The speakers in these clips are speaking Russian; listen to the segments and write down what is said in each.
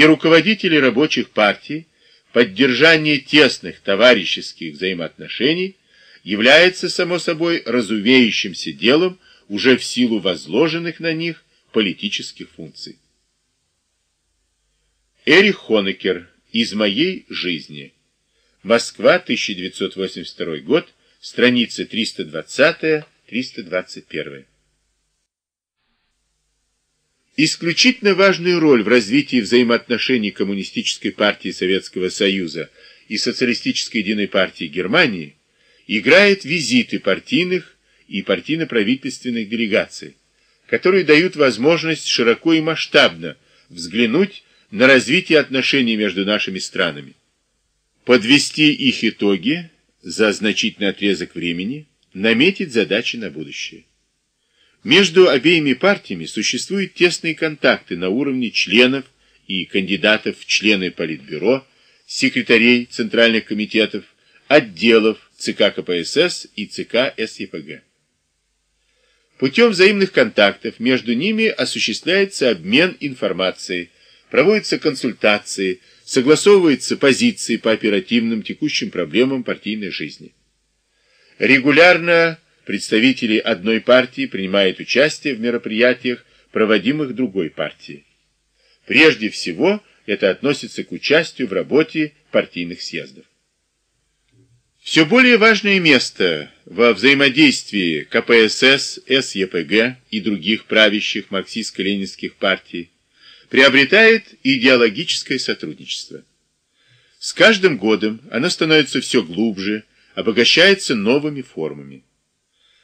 и руководители рабочих партий поддержание тесных товарищеских взаимоотношений является, само собой, разумеющимся делом уже в силу возложенных на них политических функций. Эрих Хонекер. Из моей жизни. Москва, 1982 год. Страница 320-321. Исключительно важную роль в развитии взаимоотношений Коммунистической партии Советского Союза и Социалистической единой партии Германии играют визиты партийных и партийно-правительственных делегаций, которые дают возможность широко и масштабно взглянуть на развитие отношений между нашими странами, подвести их итоги за значительный отрезок времени, наметить задачи на будущее. Между обеими партиями существуют тесные контакты на уровне членов и кандидатов в члены Политбюро, секретарей Центральных комитетов, отделов ЦК КПСС и ЦК СЕПГ. Путем взаимных контактов между ними осуществляется обмен информацией, проводятся консультации, согласовываются позиции по оперативным текущим проблемам партийной жизни. Регулярно представители одной партии принимают участие в мероприятиях, проводимых другой партией. Прежде всего, это относится к участию в работе партийных съездов. Все более важное место во взаимодействии КПСС, СЕПГ и других правящих марксистско-ленинских партий приобретает идеологическое сотрудничество. С каждым годом оно становится все глубже, обогащается новыми формами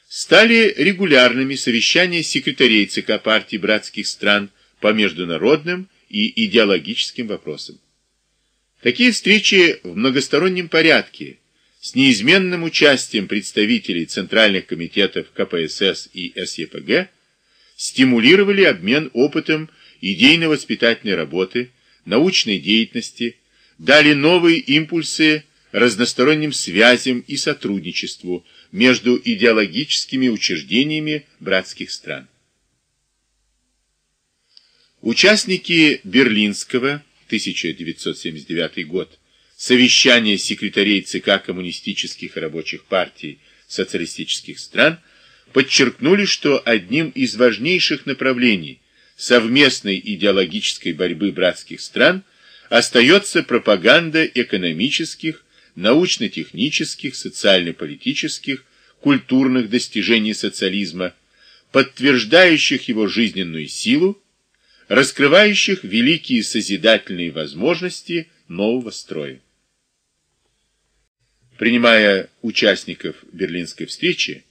стали регулярными совещания секретарей ЦК партии братских стран по международным и идеологическим вопросам. Такие встречи в многостороннем порядке с неизменным участием представителей центральных комитетов КПСС и СЕПГ стимулировали обмен опытом идейно-воспитательной работы, научной деятельности, дали новые импульсы разносторонним связям и сотрудничеству между идеологическими учреждениями братских стран. Участники Берлинского 1979 год совещания секретарей ЦК коммунистических рабочих партий социалистических стран подчеркнули, что одним из важнейших направлений совместной идеологической борьбы братских стран остается пропаганда экономических, научно-технических, социально-политических, культурных достижений социализма, подтверждающих его жизненную силу, раскрывающих великие созидательные возможности нового строя. Принимая участников Берлинской встречи,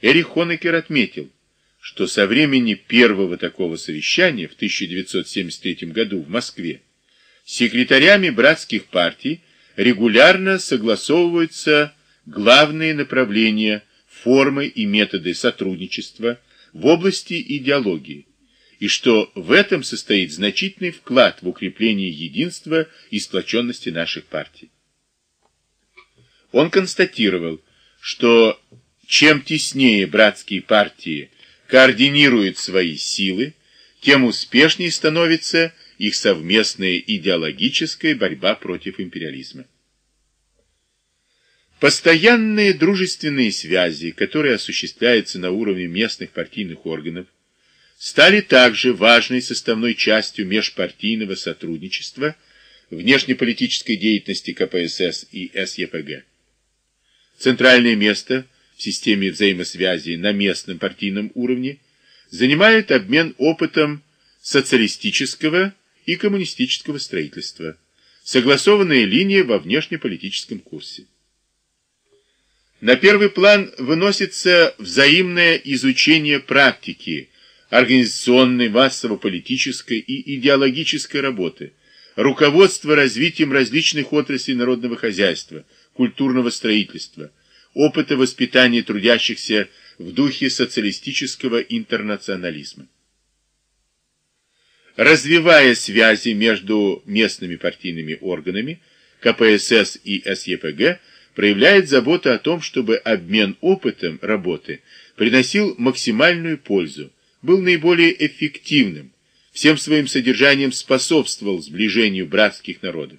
Эрих Хонекер отметил, что со времени первого такого совещания в 1973 году в Москве секретарями братских партий регулярно согласовываются главные направления, формы и методы сотрудничества в области идеологии, и что в этом состоит значительный вклад в укрепление единства и сплоченности наших партий. Он констатировал, что чем теснее братские партии координируют свои силы, тем успешнее становится их совместная идеологическая борьба против империализма. Постоянные дружественные связи, которые осуществляются на уровне местных партийных органов, стали также важной составной частью межпартийного сотрудничества внешнеполитической деятельности КПСС и СЕПГ. Центральное место в системе взаимосвязи на местном партийном уровне занимает обмен опытом социалистического и коммунистического строительства, согласованная линия во внешнеполитическом курсе. На первый план выносится взаимное изучение практики организационной, массово-политической и идеологической работы, руководство развитием различных отраслей народного хозяйства, культурного строительства, опыта воспитания трудящихся в духе социалистического интернационализма развивая связи между местными партийными органами, КПСС и СЕПГ, проявляет заботу о том, чтобы обмен опытом работы приносил максимальную пользу, был наиболее эффективным, всем своим содержанием способствовал сближению братских народов.